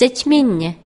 zaćmienie